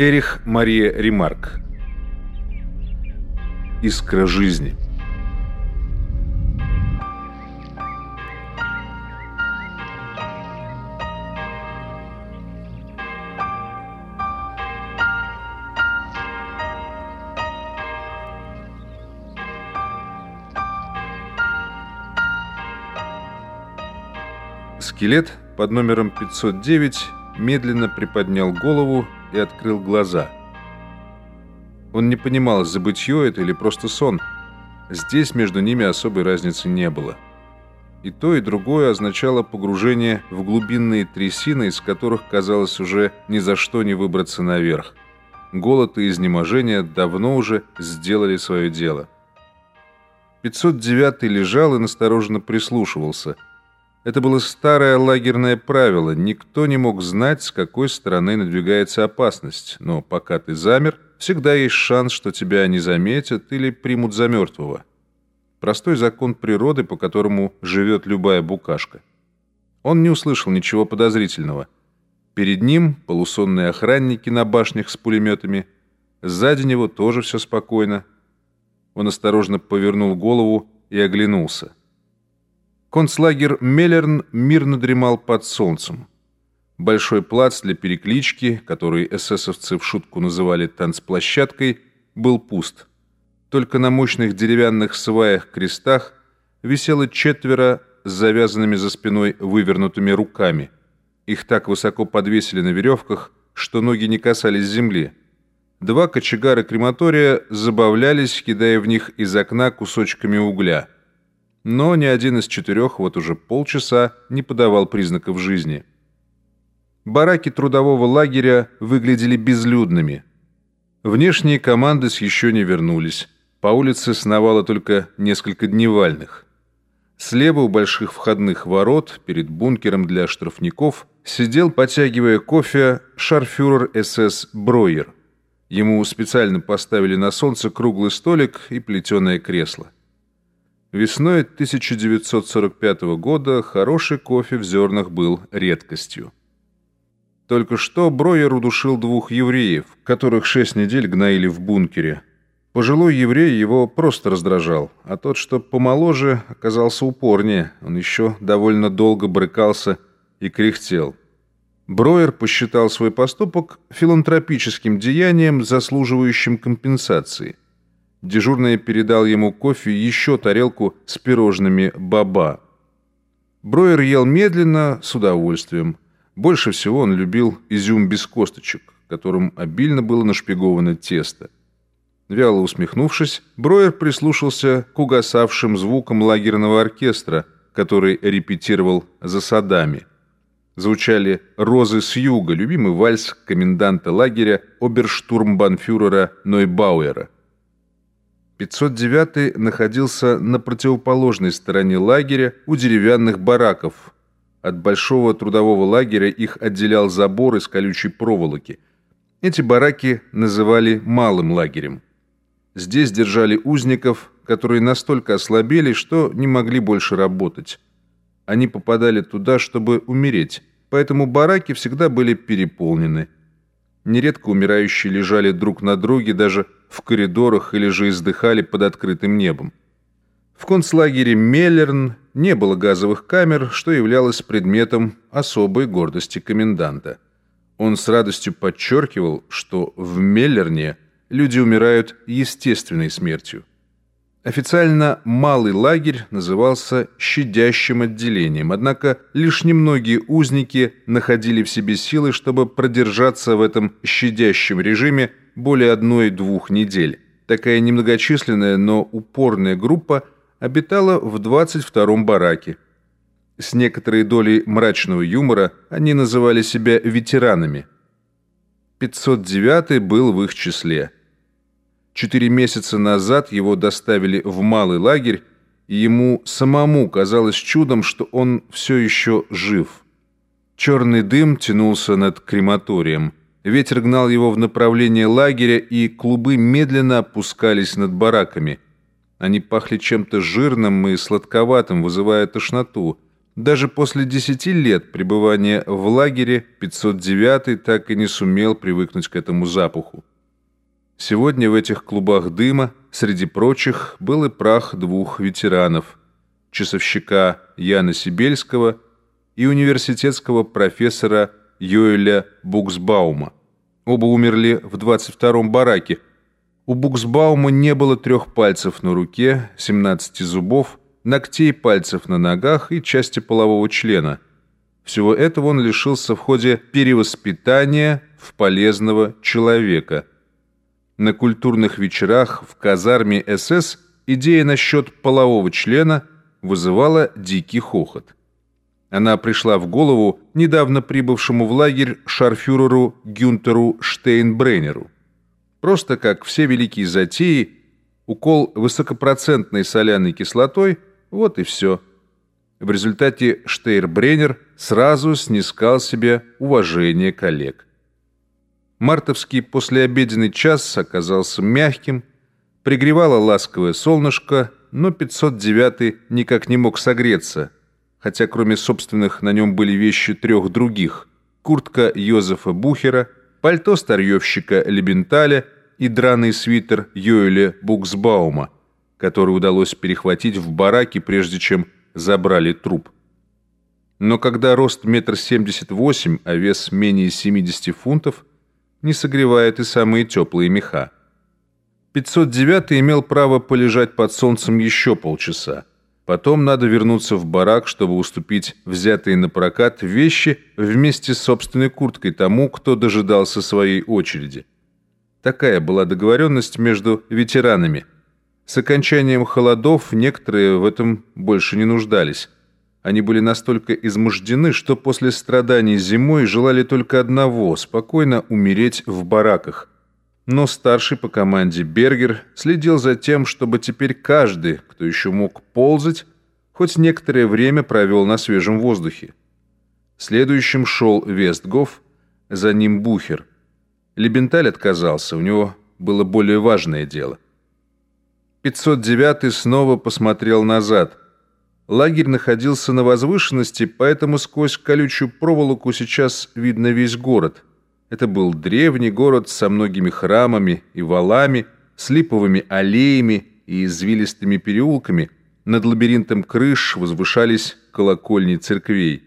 Эрих Мария Ремарк. Искра жизни. Скелет под номером 509 медленно приподнял голову и открыл глаза. Он не понимал, забытье это или просто сон. Здесь между ними особой разницы не было. И то, и другое означало погружение в глубинные трясины, из которых, казалось, уже ни за что не выбраться наверх. Голод и изнеможение давно уже сделали свое дело. 509 лежал и настороженно прислушивался – это было старое лагерное правило. Никто не мог знать, с какой стороны надвигается опасность. Но пока ты замер, всегда есть шанс, что тебя не заметят или примут за мертвого. Простой закон природы, по которому живет любая букашка. Он не услышал ничего подозрительного. Перед ним полусонные охранники на башнях с пулеметами. Сзади него тоже все спокойно. Он осторожно повернул голову и оглянулся. Концлагерь Меллерн мирно дремал под солнцем. Большой плац для переклички, который эсэсовцы в шутку называли танцплощадкой, был пуст. Только на мощных деревянных сваях-крестах висело четверо с завязанными за спиной вывернутыми руками. Их так высоко подвесили на веревках, что ноги не касались земли. Два кочегара крематория забавлялись, кидая в них из окна кусочками угля – но ни один из четырех вот уже полчаса не подавал признаков жизни. Бараки трудового лагеря выглядели безлюдными. Внешние команды еще не вернулись. По улице сновало только несколько дневальных. Слева у больших входных ворот, перед бункером для штрафников, сидел, потягивая кофе, шарфюрер СС Бройер. Ему специально поставили на солнце круглый столик и плетеное кресло. Весной 1945 года хороший кофе в зернах был редкостью. Только что Броер удушил двух евреев, которых шесть недель гноили в бункере. Пожилой еврей его просто раздражал, а тот, что помоложе, оказался упорнее. Он еще довольно долго брыкался и кряхтел. Броер посчитал свой поступок филантропическим деянием, заслуживающим компенсации – Дежурный передал ему кофе и еще тарелку с пирожными «Баба». Броер ел медленно, с удовольствием. Больше всего он любил изюм без косточек, которым обильно было нашпиговано тесто. Вяло усмехнувшись, Броер прислушался к угасавшим звукам лагерного оркестра, который репетировал за садами. Звучали «Розы с юга», любимый вальс коменданта лагеря оберштурмбанфюрера Нойбауэра – 509 находился на противоположной стороне лагеря у деревянных бараков. От большого трудового лагеря их отделял забор из колючей проволоки. Эти бараки называли малым лагерем. Здесь держали узников, которые настолько ослабели, что не могли больше работать. Они попадали туда, чтобы умереть, поэтому бараки всегда были переполнены. Нередко умирающие лежали друг на друге даже в коридорах или же издыхали под открытым небом. В концлагере Меллерн не было газовых камер, что являлось предметом особой гордости коменданта. Он с радостью подчеркивал, что в Меллерне люди умирают естественной смертью. Официально малый лагерь назывался «щадящим отделением», однако лишь немногие узники находили в себе силы, чтобы продержаться в этом щадящем режиме более одной-двух недель. Такая немногочисленная, но упорная группа обитала в 22-м бараке. С некоторой долей мрачного юмора они называли себя ветеранами. 509 был в их числе. Четыре месяца назад его доставили в малый лагерь, и ему самому казалось чудом, что он все еще жив. Черный дым тянулся над крематорием – Ветер гнал его в направлении лагеря, и клубы медленно опускались над бараками. Они пахли чем-то жирным и сладковатым, вызывая тошноту. даже после десяти лет пребывания в лагере 509 так и не сумел привыкнуть к этому запаху. Сегодня в этих клубах дыма, среди прочих, был и прах двух ветеранов – часовщика Яна Сибельского и университетского профессора Йоэля Буксбаума. Оба умерли в 22-м бараке. У Буксбаума не было трех пальцев на руке, 17 зубов – ногтей пальцев на ногах и части полового члена. Всего этого он лишился в ходе перевоспитания в полезного человека. На культурных вечерах в казарме СС идея насчет полового члена вызывала дикий хохот. Она пришла в голову недавно прибывшему в лагерь шарфюреру Гюнтеру Штейнбреннеру. Просто как все великие затеи, укол высокопроцентной соляной кислотой – вот и все. В результате Штейрбреннер сразу снискал себе уважение коллег. Мартовский послеобеденный час оказался мягким, пригревало ласковое солнышко, но 509 никак не мог согреться, хотя кроме собственных на нем были вещи трех других – куртка Йозефа Бухера, пальто старьевщика Лебенталя и драный свитер Йоэля Буксбаума – который удалось перехватить в бараке, прежде чем забрали труп. Но когда рост метр семьдесят восемь, а вес менее 70 фунтов, не согревает и самые теплые меха. 509 имел право полежать под солнцем еще полчаса. Потом надо вернуться в барак, чтобы уступить взятые на прокат вещи вместе с собственной курткой тому, кто дожидался своей очереди. Такая была договоренность между ветеранами – с окончанием холодов некоторые в этом больше не нуждались. Они были настолько измождены, что после страданий зимой желали только одного – спокойно умереть в бараках. Но старший по команде Бергер следил за тем, чтобы теперь каждый, кто еще мог ползать, хоть некоторое время провел на свежем воздухе. Следующим шел Вестгоф, за ним Бухер. Лебенталь отказался, у него было более важное дело – 509 снова посмотрел назад. Лагерь находился на возвышенности, поэтому сквозь колючую проволоку сейчас видно весь город. Это был древний город со многими храмами и валами, с липовыми аллеями и извилистыми переулками. Над лабиринтом крыш возвышались колокольни церквей.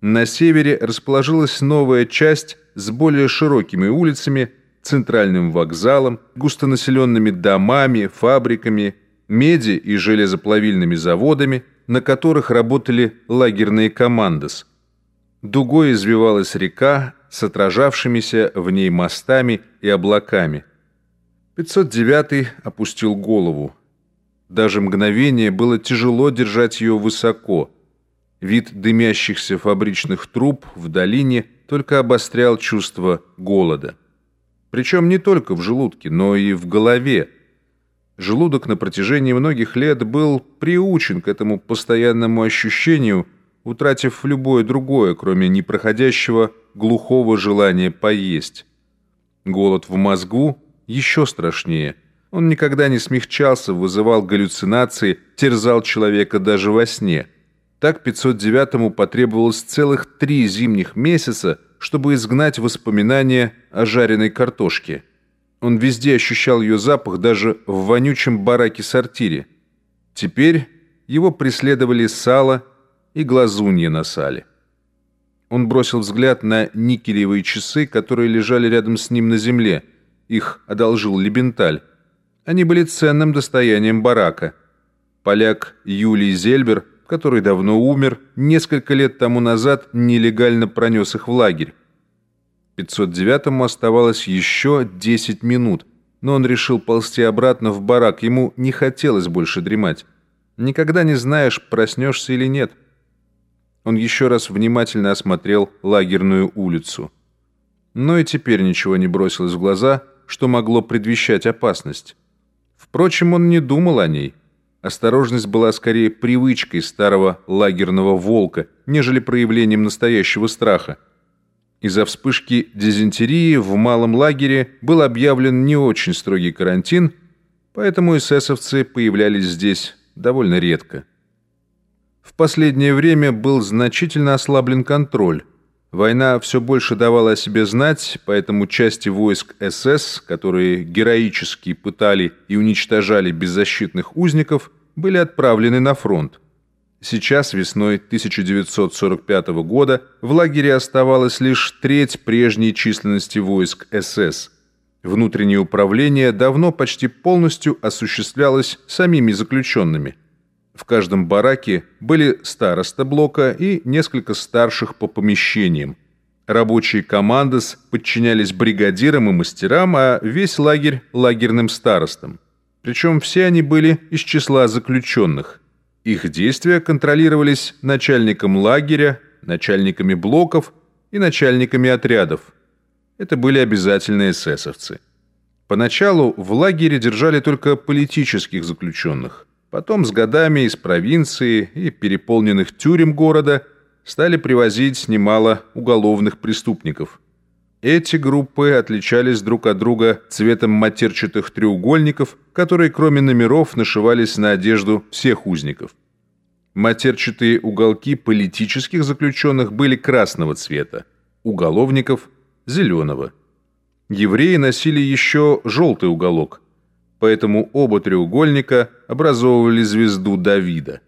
На севере расположилась новая часть с более широкими улицами – центральным вокзалом, густонаселенными домами, фабриками, меди и железоплавильными заводами, на которых работали лагерные командос. Дугой извивалась река с отражавшимися в ней мостами и облаками. 509 опустил голову. Даже мгновение было тяжело держать ее высоко. Вид дымящихся фабричных труб в долине только обострял чувство голода. Причем не только в желудке, но и в голове. Желудок на протяжении многих лет был приучен к этому постоянному ощущению, утратив любое другое, кроме непроходящего глухого желания поесть. Голод в мозгу еще страшнее. Он никогда не смягчался, вызывал галлюцинации, терзал человека даже во сне. Так 509-му потребовалось целых три зимних месяца – чтобы изгнать воспоминания о жареной картошке. Он везде ощущал ее запах, даже в вонючем бараке-сортире. Теперь его преследовали сало и глазунья на сале. Он бросил взгляд на никелевые часы, которые лежали рядом с ним на земле. Их одолжил Лебенталь. Они были ценным достоянием барака. Поляк Юлий Зельбер – который давно умер, несколько лет тому назад нелегально пронес их в лагерь. 509-му оставалось еще 10 минут, но он решил ползти обратно в барак, ему не хотелось больше дремать. Никогда не знаешь, проснешься или нет. Он еще раз внимательно осмотрел лагерную улицу. Но и теперь ничего не бросилось в глаза, что могло предвещать опасность. Впрочем, он не думал о ней – Осторожность была скорее привычкой старого лагерного волка, нежели проявлением настоящего страха. Из-за вспышки дизентерии в малом лагере был объявлен не очень строгий карантин, поэтому эсэсовцы появлялись здесь довольно редко. В последнее время был значительно ослаблен контроль. Война все больше давала о себе знать, поэтому части войск СС, которые героически пытали и уничтожали беззащитных узников, были отправлены на фронт. Сейчас, весной 1945 года, в лагере оставалась лишь треть прежней численности войск СС. Внутреннее управление давно почти полностью осуществлялось самими заключенными. В каждом бараке были староста блока и несколько старших по помещениям. Рабочие командос подчинялись бригадирам и мастерам, а весь лагерь – лагерным старостам. Причем все они были из числа заключенных – их действия контролировались начальником лагеря, начальниками блоков и начальниками отрядов. Это были обязательные эсэсовцы. Поначалу в лагере держали только политических заключенных. Потом с годами из провинции и переполненных тюрем города стали привозить немало уголовных преступников. Эти группы отличались друг от друга цветом матерчатых треугольников, которые кроме номеров нашивались на одежду всех узников. Матерчатые уголки политических заключенных были красного цвета, уголовников – зеленого. Евреи носили еще желтый уголок, поэтому оба треугольника образовывали звезду Давида –